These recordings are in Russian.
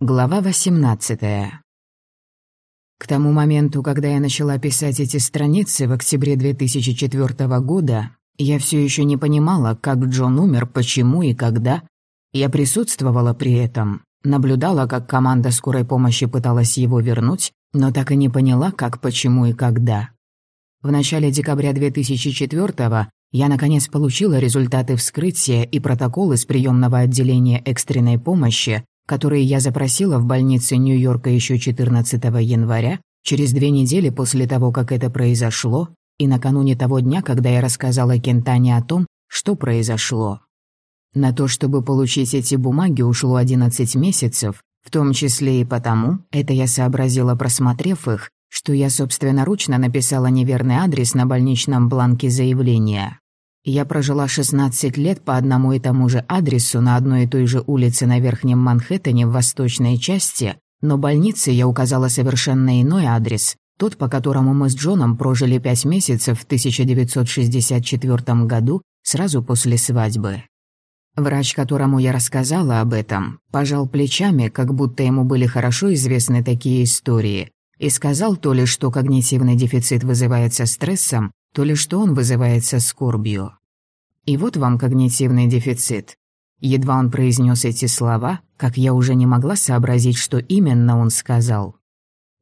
Глава 18. К тому моменту, когда я начала писать эти страницы в октябре 2004 года, я все еще не понимала, как Джон умер, почему и когда. Я присутствовала при этом, наблюдала, как команда скорой помощи пыталась его вернуть, но так и не поняла, как, почему и когда. В начале декабря 2004 я наконец получила результаты вскрытия и протокол из приемного отделения экстренной помощи, которые я запросила в больнице Нью-Йорка еще 14 января, через две недели после того, как это произошло, и накануне того дня, когда я рассказала Кентане о том, что произошло. На то, чтобы получить эти бумаги, ушло 11 месяцев, в том числе и потому, это я сообразила, просмотрев их, что я собственноручно написала неверный адрес на больничном бланке заявления. Я прожила 16 лет по одному и тому же адресу на одной и той же улице на Верхнем Манхэттене в восточной части, но больнице я указала совершенно иной адрес, тот, по которому мы с Джоном прожили пять месяцев в 1964 году, сразу после свадьбы. Врач, которому я рассказала об этом, пожал плечами, как будто ему были хорошо известны такие истории, и сказал то ли, что когнитивный дефицит вызывается стрессом, то ли что он вызывается скорбью. И вот вам когнитивный дефицит. Едва он произнес эти слова, как я уже не могла сообразить, что именно он сказал.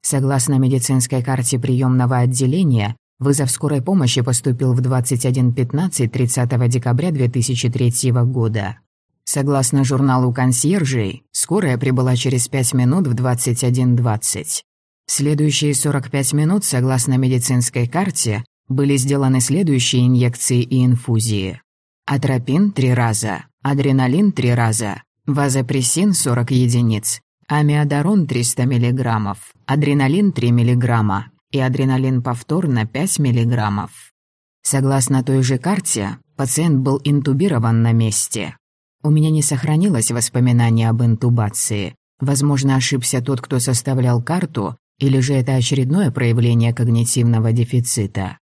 Согласно медицинской карте приемного отделения, вызов скорой помощи поступил в 21.15 30 декабря 2003 года. Согласно журналу консьержей, скорая прибыла через 5 минут в 21.20. Следующие 45 минут, согласно медицинской карте, были сделаны следующие инъекции и инфузии. Атропин – три раза, адреналин – три раза, вазопрессин – 40 единиц, амиодарон – 300 мг, адреналин – 3 мг и адреналин повторно 5 мг. Согласно той же карте, пациент был интубирован на месте. У меня не сохранилось воспоминания об интубации. Возможно, ошибся тот, кто составлял карту, или же это очередное проявление когнитивного дефицита.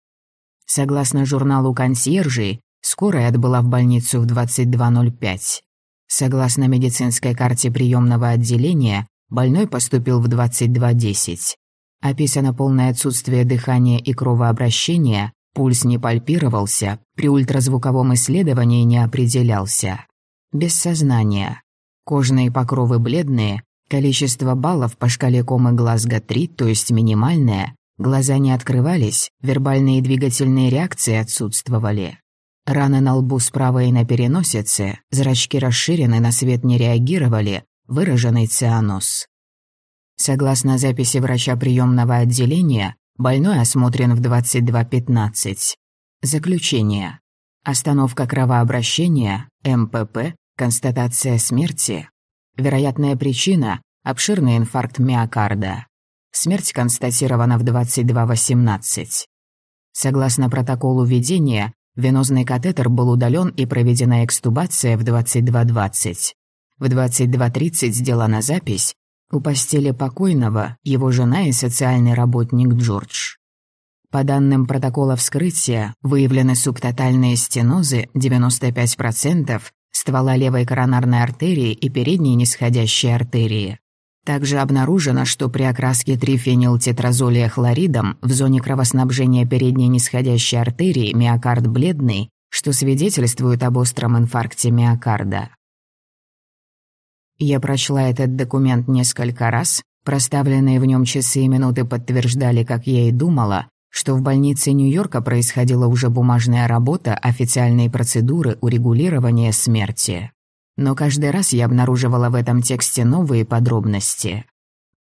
Согласно журналу «Консьержи», скорая отбыла в больницу в 22.05. Согласно медицинской карте приемного отделения, больной поступил в 22.10. Описано полное отсутствие дыхания и кровообращения, пульс не пальпировался, при ультразвуковом исследовании не определялся. Без сознания. Кожные покровы бледные, количество баллов по шкале комы Глазго 3, то есть минимальное, Глаза не открывались, вербальные и двигательные реакции отсутствовали. Раны на лбу справа и на переносице, зрачки расширены, на свет не реагировали, выраженный цианоз. Согласно записи врача приемного отделения, больной осмотрен в 22.15. Заключение. Остановка кровообращения, МПП, констатация смерти. Вероятная причина – обширный инфаркт миокарда. Смерть констатирована в 22.18. Согласно протоколу ведения, венозный катетер был удален и проведена экстубация в 22.20. В 22.30 сделана запись у постели покойного его жена и социальный работник Джордж. По данным протокола вскрытия, выявлены субтотальные стенозы 95% ствола левой коронарной артерии и передней нисходящей артерии. Также обнаружено, что при окраске трифенилтетразолия хлоридом в зоне кровоснабжения передней нисходящей артерии миокард бледный, что свидетельствует об остром инфаркте миокарда. Я прочла этот документ несколько раз, проставленные в нем часы и минуты подтверждали, как я и думала, что в больнице Нью-Йорка происходила уже бумажная работа, официальные процедуры урегулирования смерти. Но каждый раз я обнаруживала в этом тексте новые подробности.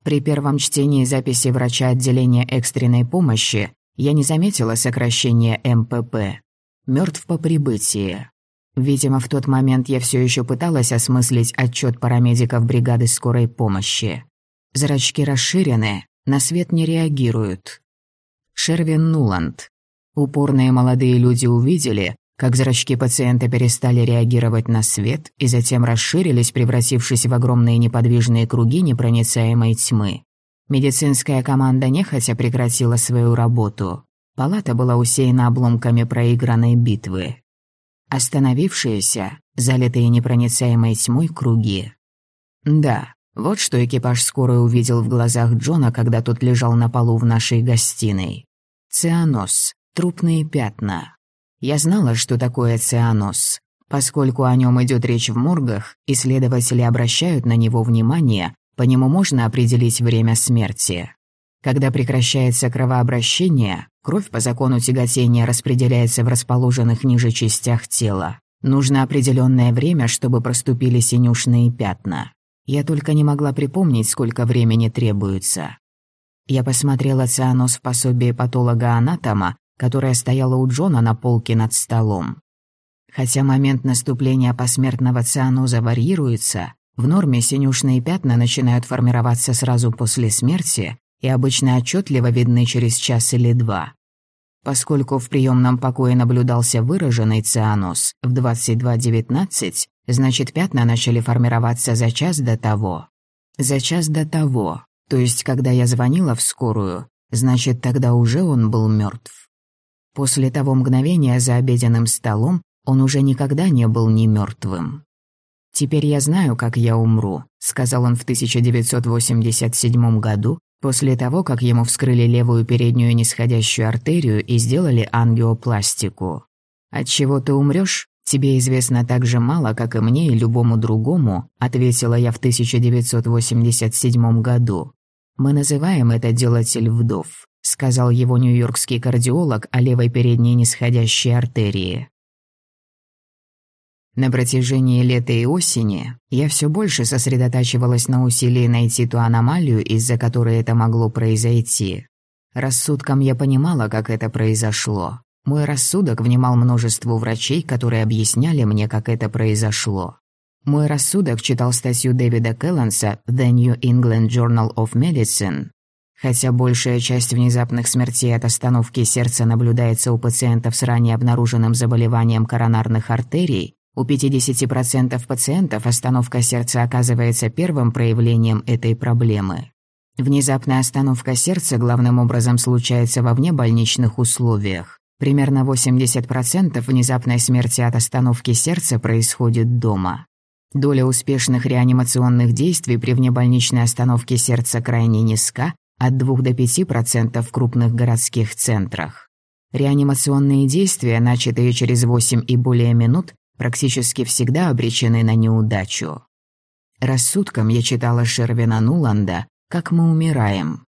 При первом чтении записи врача отделения экстренной помощи я не заметила сокращения МПП. Мертв по прибытии. Видимо, в тот момент я все еще пыталась осмыслить отчет парамедиков бригады скорой помощи. Зрачки расширены, на свет не реагируют. Шервин Нуланд. Упорные молодые люди увидели, как зрачки пациента перестали реагировать на свет и затем расширились, превратившись в огромные неподвижные круги непроницаемой тьмы. Медицинская команда нехотя прекратила свою работу. Палата была усеяна обломками проигранной битвы. Остановившиеся, залитые непроницаемой тьмой круги. Да, Вот что экипаж скорой увидел в глазах Джона, когда тот лежал на полу в нашей гостиной. Цианоз. Трупные пятна. Я знала, что такое цианоз. Поскольку о нем идет речь в моргах, исследователи обращают на него внимание, по нему можно определить время смерти. Когда прекращается кровообращение, кровь по закону тяготения распределяется в расположенных ниже частях тела. Нужно определенное время, чтобы проступили синюшные пятна. Я только не могла припомнить, сколько времени требуется. Я посмотрела цианоз в пособии патолога-анатома, которое стояло у Джона на полке над столом. Хотя момент наступления посмертного цианоза варьируется, в норме синюшные пятна начинают формироваться сразу после смерти и обычно отчетливо видны через час или два. Поскольку в приемном покое наблюдался выраженный цианоз в 22.19, значит пятна начали формироваться за час до того. За час до того, то есть когда я звонила в скорую, значит тогда уже он был мертв. После того мгновения за обеденным столом он уже никогда не был не мертвым. «Теперь я знаю, как я умру», — сказал он в 1987 году, после того, как ему вскрыли левую переднюю нисходящую артерию и сделали ангиопластику. «От чего ты умрёшь? Тебе известно так же мало, как и мне и любому другому», ответила я в 1987 году. «Мы называем это делатель вдов», сказал его нью-йоркский кардиолог о левой передней нисходящей артерии. На протяжении лета и осени я все больше сосредотачивалась на усилии найти ту аномалию, из-за которой это могло произойти. Рассудком я понимала, как это произошло. Мой рассудок внимал множеству врачей, которые объясняли мне, как это произошло. Мой рассудок читал статью Дэвида Келленса The New England Journal of Medicine. Хотя большая часть внезапных смертей от остановки сердца наблюдается у пациентов с ранее обнаруженным заболеванием коронарных артерий, у 50% пациентов остановка сердца оказывается первым проявлением этой проблемы. Внезапная остановка сердца главным образом случается во внебольничных условиях. Примерно 80% внезапной смерти от остановки сердца происходит дома. Доля успешных реанимационных действий при внебольничной остановке сердца крайне низка, от 2 до 5% в крупных городских центрах. Реанимационные действия, начатые через 8 и более минут, практически всегда обречены на неудачу. Рассудком я читала Шервина Нуланда «Как мы умираем».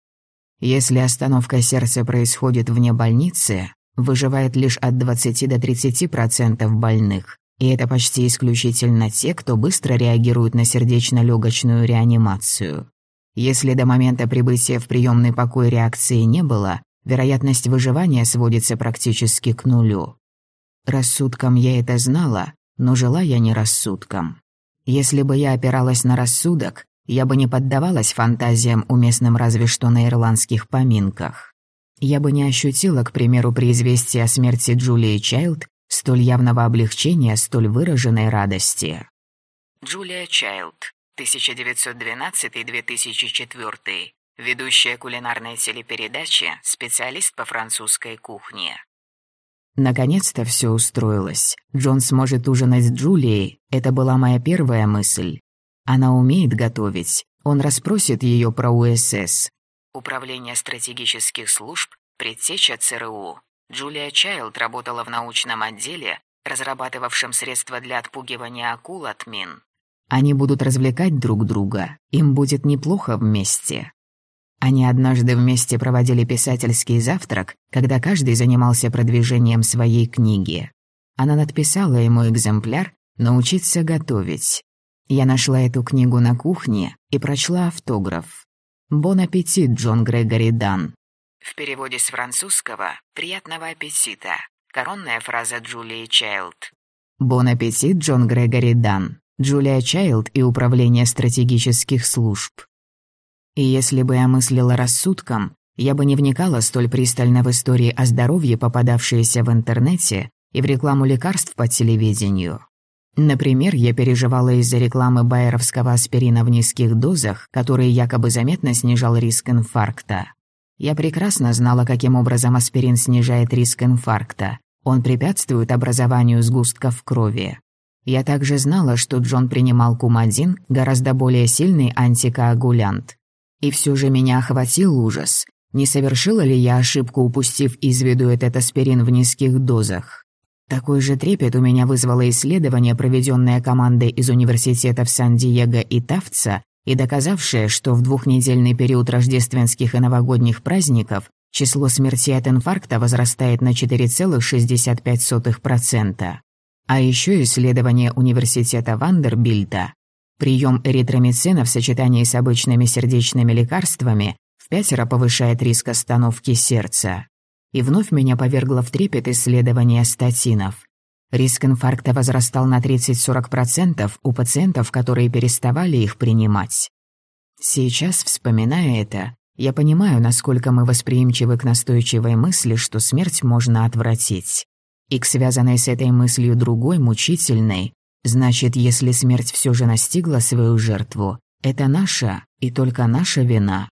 Если остановка сердца происходит вне больницы, выживает лишь от 20 до 30% больных, и это почти исключительно те, кто быстро реагирует на сердечно-легочную реанимацию. Если до момента прибытия в приемный покой реакции не было, вероятность выживания сводится практически к нулю. Рассудком я это знала, но жила я не рассудком. Если бы я опиралась на рассудок, я бы не поддавалась фантазиям, уместным разве что на ирландских поминках. Я бы не ощутила, к примеру, при известии о смерти Джулии Чайлд столь явного облегчения, столь выраженной радости. Джулия Чайлд, 1912-2004, ведущая кулинарной телепередачи, специалист по французской кухне. Наконец-то все устроилось. Джон сможет ужинать с Джулией. Это была моя первая мысль. Она умеет готовить. Он расспросит ее про УСС. Управление стратегических служб, предтеча ЦРУ. Джулия Чайлд работала в научном отделе, разрабатывавшем средства для отпугивания акул от мин. Они будут развлекать друг друга. Им будет неплохо вместе. Они однажды вместе проводили писательский завтрак, когда каждый занимался продвижением своей книги. Она надписала ему экземпляр «Научиться готовить». Я нашла эту книгу на кухне и прочла автограф. «Бон аппетит, Джон Грегори Дан». В переводе с французского «Приятного аппетита» коронная фраза Джулии Чайлд. «Бон аппетит, Джон Грегори Дан». Джулия Чайлд и Управление стратегических служб. И если бы я мыслила рассудком, я бы не вникала столь пристально в истории о здоровье, попадавшиеся в интернете, и в рекламу лекарств по телевидению. Например, я переживала из-за рекламы байеровского аспирина в низких дозах, который якобы заметно снижал риск инфаркта. Я прекрасно знала, каким образом аспирин снижает риск инфаркта. Он препятствует образованию сгустков крови. Я также знала, что Джон принимал кумадин, гораздо более сильный антикоагулянт. И все же меня охватил ужас. Не совершила ли я ошибку, упустив из виду этот аспирин в низких дозах? Такой же трепет у меня вызвало исследование, проведенное командой из университетов Сан-Диего и Тавца, и доказавшее, что в двухнедельный период рождественских и новогодних праздников число смертей от инфаркта возрастает на 4,65%. А еще исследование университета Вандербильта. Прием эритромицина в сочетании с обычными сердечными лекарствами в пятеро повышает риск остановки сердца. И вновь меня повергло в трепет исследование статинов. Риск инфаркта возрастал на 30-40% у пациентов, которые переставали их принимать. Сейчас, вспоминая это, я понимаю, насколько мы восприимчивы к настойчивой мысли, что смерть можно отвратить. И к связанной с этой мыслью другой, мучительной, значит, если смерть все же настигла свою жертву, это наша и только наша вина.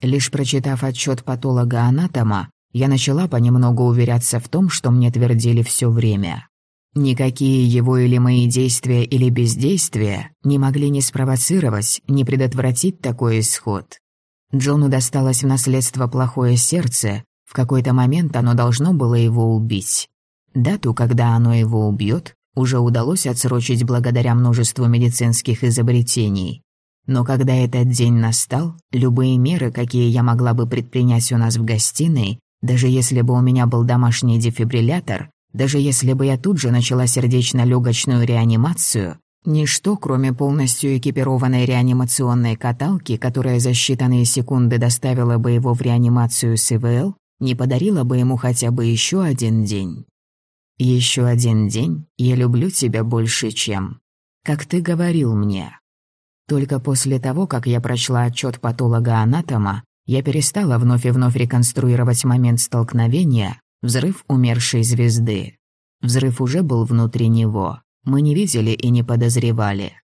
Лишь прочитав отчет патолога-анатома, я начала понемногу уверяться в том, что мне твердили все время. Никакие его или мои действия или бездействия не могли ни спровоцировать, ни предотвратить такой исход. Джону досталось в наследство плохое сердце, в какой-то момент оно должно было его убить. Дату, когда оно его убьет, уже удалось отсрочить благодаря множеству медицинских изобретений. Но когда этот день настал, любые меры, какие я могла бы предпринять у нас в гостиной, даже если бы у меня был домашний дефибриллятор, даже если бы я тут же начала сердечно-легочную реанимацию, ничто, кроме полностью экипированной реанимационной каталки, которая за считанные секунды доставила бы его в реанимацию с ИВЛ, не подарила бы ему хотя бы еще один день. Еще один день я люблю тебя больше, чем... Как ты говорил мне. Только после того, как я прочла отчет патолога-анатома, я перестала вновь и вновь реконструировать момент столкновения, Взрыв умершей звезды. Взрыв уже был внутри него. Мы не видели и не подозревали.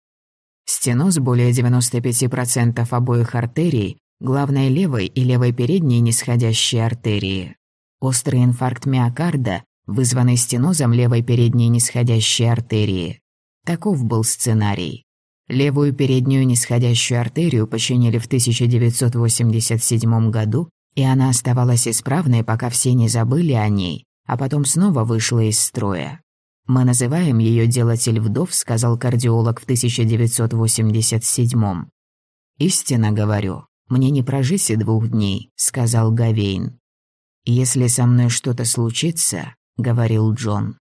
Стеноз более 95% обоих артерий, главной левой и левой передней нисходящей артерии. Острый инфаркт миокарда, вызванный стенозом левой передней нисходящей артерии. Таков был сценарий. Левую переднюю нисходящую артерию починили в 1987 году, и она оставалась исправной, пока все не забыли о ней, а потом снова вышла из строя. «Мы называем ее «делатель вдов», — сказал кардиолог в 1987-м. «Истинно говорю, мне не прожить и двух дней», — сказал Гавейн. «Если со мной что-то случится», — говорил Джон,